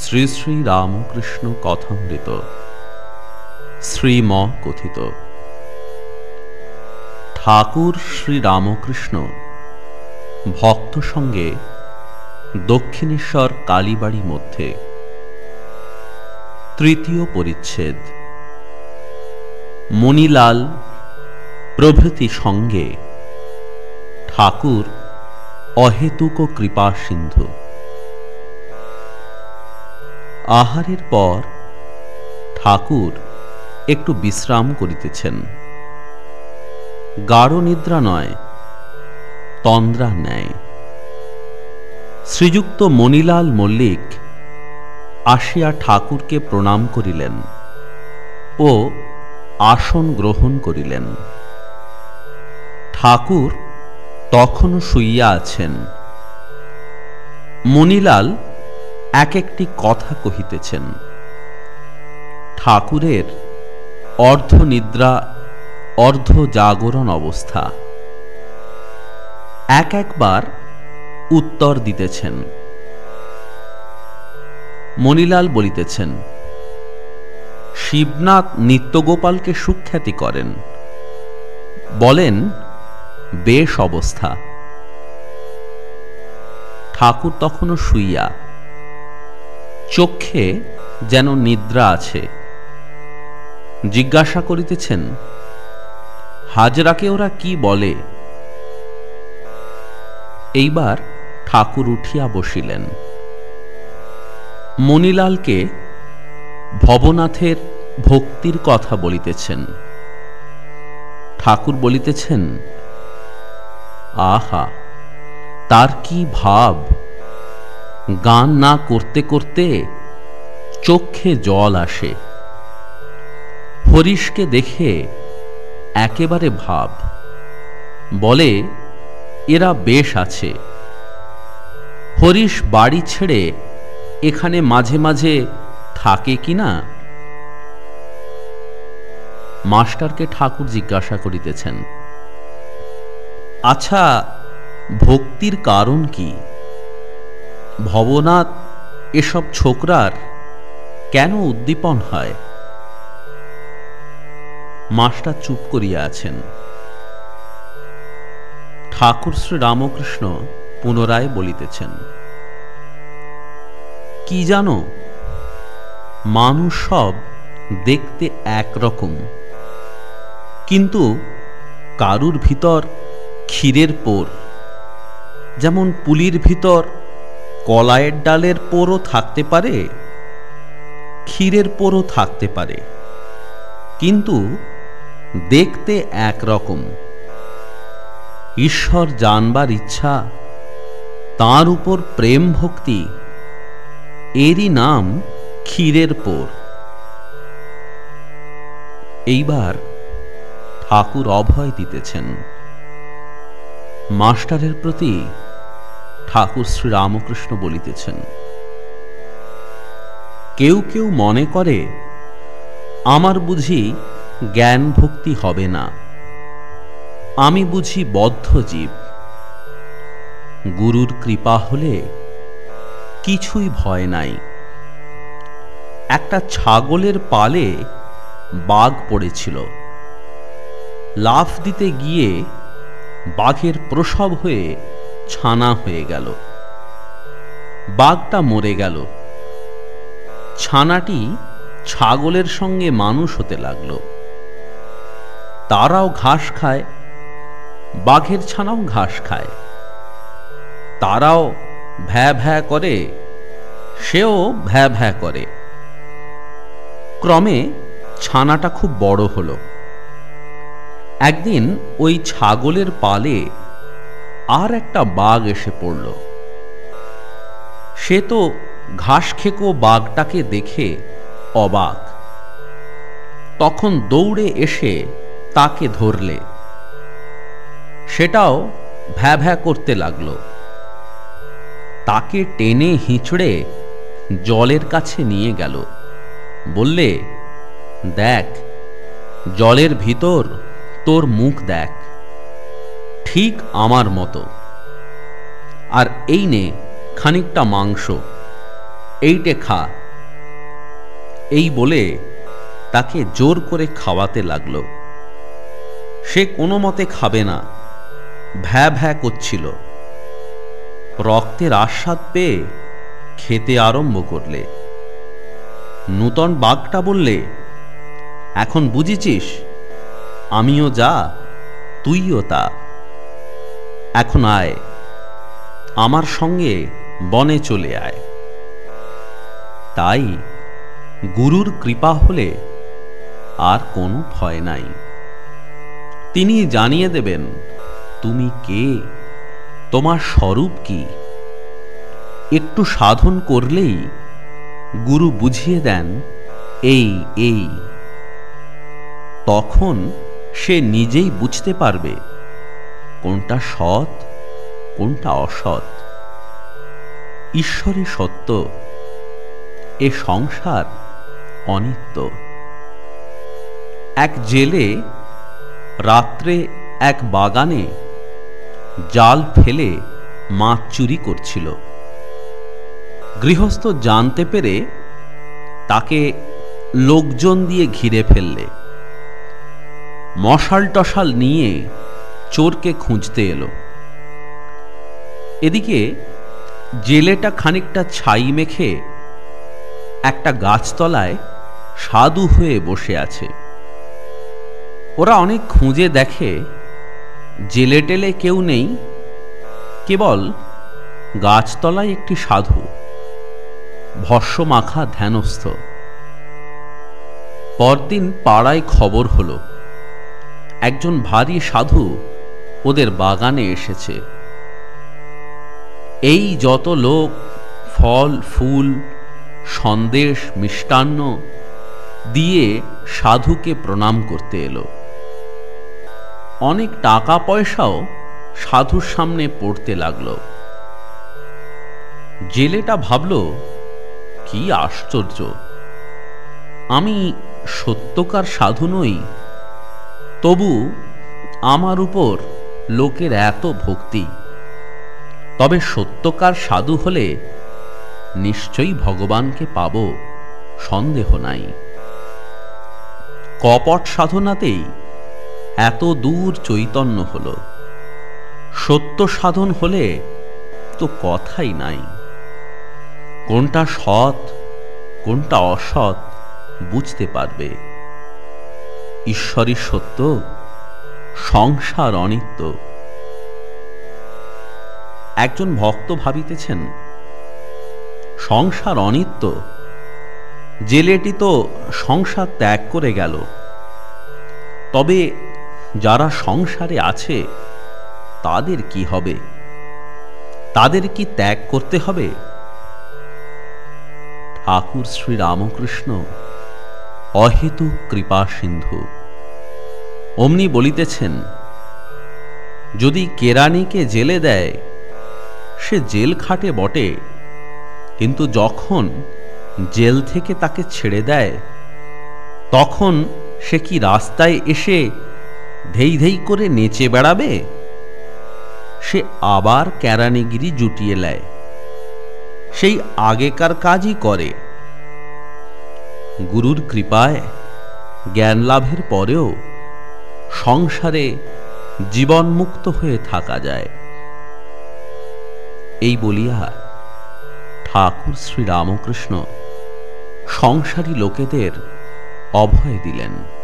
শ্রী শ্রী রামকৃষ্ণ কথামৃত। শ্রীম কথিত। ঠাকুর শ্রী রামকৃষ্ণ, ভক্ত সঙ্গে দক্ষিণেশ্বর কালীবাড়ি মধ্যে। তৃতীয় পরিচ্ছেদ। মণিলাল প্রভৃতি সঙ্গে ঠাকুর অহেতুক কৃপা সিন্ধু। আহারের পর ঠাকুর একটু বিশ্রাম করিতেছেন। গাঢ় নিদ্রা নয়, তন্দ্রা নেয়। শ্রীযুক্ত মণিলাল মল্লিক আসিয়া ঠাকুরকে প্রণাম করিলেন ও আসন গ্রহণ করিলেন। ঠাকুর তখনও শুইয়া আছেন। মণিলাল এক একটি কথা কহিতেছেন, ঠাকুরের অর্ধ নিদ্রা অর্ধ জাগরণ অবস্থা। এক একবার উত্তর দিতেছেন। মণিলাল বলিতেছেন, শিবনাথ নিত্যগোপালকে সুখ্যাতি করেন। বলেন, বেশ অবস্থা। ঠাকুর তখনও শুইয়া চক্ষে যেন নিদ্রা আছে। জিজ্ঞাসা করিতেছেন, হাজরাকে ওরা কি বলে? এইবার ঠাকুর উঠিয়া বসিলেন। মণিলালকে ভবনাথের ভক্তির কথা বলিতেছেন। ঠাকুর বলিতেছেন, আহা, তার কি ভাব? গান না করতে করতে চক্ষে জল আসে। হরিশকে দেখে একেবারে ভাব। বলে, এরা বেশ আছে। হরিশ বাড়ি ছেড়ে এখানে মাঝে মাঝে থাকে কি না? মাস্টারকে ঠাকুর জিজ্ঞাসা করিতেছেন আচ্ছা ভক্তির কারণ কি? ভবনাথ, এসব ছোকরার কেন উদ্দীপন হয়? মাস্টার চুপ করিয়া আছেন। ঠাকুর শ্রী রামকৃষ্ণ পুনরায় বলিতেছেন, কি জানো, মানুষ সব দেখতে একরকম। কিন্তু কারুর ভিতর ক্ষীরের পোর, যেমন পুলির ভিতর কলায়ের ডালের পোরও থাকতে পারে, ক্ষীরের পোরও থাকতে পারে। কিন্তু দেখতে একরকম। ঈশ্বর জানবার ইচ্ছা, তার উপর প্রেম ভক্তি, এরই নাম ক্ষীরের পোর। এইবার ঠাকুর অভয় দিতেছেন। মাস্টারের প্রতি ঠাকুর শ্রী রামকৃষ্ণ বলিতেছেন, কেউ কেউ মনে করে, আমার বুঝি জ্ঞান ভক্তি হবে না। আমি বুঝি বদ্ধ জীব। গুরুর কৃপা হলে কিছুই ভয় নাই। একটা ছাগলের পালে বাঘ পড়েছিল। লাফ দিতে গিয়ে বাঘের প্রসব হয়ে ছানা হয়ে গেল। বাঘটা মরে গেল। ছানাটি ছাগলের সঙ্গে মানুষ হতে লাগল। তারাও ঘাস খায়, বাঘের ছানাও ঘাস খায়। তারাও ভ্যা ভ্যা করে, সেও ভ্যা ভ্যা করে। ক্রমে ছানাটা খুব বড় হলো। একদিন ওই ছাগলের পালে আর একটা বাঘ এসে পড়ল। সে তো ঘাস খেকো বাঘটাকে দেখে অবাক। তখন দৌড়ে এসে তাকে ধরলে। সেটাও ভ্যা ভ্যা করতে লাগল। তাকে টেনে হিঁচড়ে জলের কাছে নিয়ে গেল। বললে, দেখ, জলের ভিতর তোর মুখ দেখ। ঠিক আমার মতো। আর এই নে খানিকটা মাংস। এইটে খা। এই বলে তাকে জোর করে খাওয়াতে লাগল। সে কোনো মতে খাবে না। ভ্যা ভ্যা করছিল। রক্তের আস্বাদ পেয়ে খেতে আরম্ভ করলে। নূতন বাঘটা বললে, এখন বুঝেছিস? আমিও যা, তুইও তা। এখন আয়। আমার সঙ্গে বনে চলে আয়। তাই গুরুর কৃপা হলে আর কোনো ভয় নাই। তিনি জানিয়ে দেবেন, তুমি কে? তোমার স্বরূপ কি? একটু সাধন করলেই গুরু বুঝিয়ে দেন, এই এই। তখন সে নিজেই বুঝতে পারবে। কোনটা সৎ, কোনটা অসৎ? ঈশ্বরই সত্য, এ সংসার অনিত্য। এক জেলে রাত্রে এক বাগানে জাল ফেলে মাছ চুরি করছিল। গৃহস্থ জানতে পেরে তাকে লোকজন দিয়ে ঘিরে ফেললে। মশাল টশাল নিয়ে চোরকে খুঁজতে এলো। এদিকে জেলেটা খানিকটা ছাই মেখে একটা গাছতলায় সাধু হয়ে বসে আছে। ওরা অনেক খুঁজে দেখে জেলে টেলে কেউ নেই, কেবল গাছতলায় একটি সাধু ভস্য মাখা ধ্যানস্থ। পরদিন পাড়ায় খবর হলো, একজন ভারী সাধু ওদের বাগানে এসেছে। এই যত লোক, ফল, ফুল, সন্দেশ, মিষ্টান্ন দিয়ে সাধুকে প্রণাম করতে এলো। অনেক টাকা পয়সাও সাধুর সামনে পড়তে লাগল। জেলেটা ভাবল, কি আশ্চর্য! আমি সত্যকার সাধু নই, তবু আমার উপর লোকের এত ভক্তি। তবে সত্যকার সাধু হলে নিশ্চয়ই ভগবানকে পাব, সন্দেহ নাই। কপট সাধনাতেই এত দূর চৈতন্য হল। সত্য সাধন হলে তো কথাই নাই। কোনটা সৎ, কোনটা অসৎ বুঝতে পারবে। ঈশ্বরী সত্য সংসার অনিত্য। একজন ভক্ত ভাবিতেছেন, সংসার অনিত্য। জেলেটি তো সংসার ত্যাগ করে গেল। তবে যারা সংসারে আছে, তাদের কি হবে? তাদের কি ত্যাগ করতে হবে? ঠাকুর শ্রী রামকৃষ্ণ, অহেতু কৃপা সিন্ধু। অমনি বলিতেছেন, যদি কেরানিকে জেলে দেয়, সে জেল খাটে বটে। কিন্তু যখন জেল থেকে তাকে ছেড়ে দেয়, তখন সে কি রাস্তায় এসে ধেই ধেই করে নেচে বেড়াবে? সে আবার কেরানিগিরি জুটিয়ে নেয়। সেই আগেকার কাজই করে। গুরুর কৃপায় জ্ঞান লাভের পরেও সংসারে জীবনমুক্ত হয়ে থাকা যায়। এই বলিয়া ঠাকুর শ্রী রামকৃষ্ণ সংসারী লোকেদের অভয় দিলেন।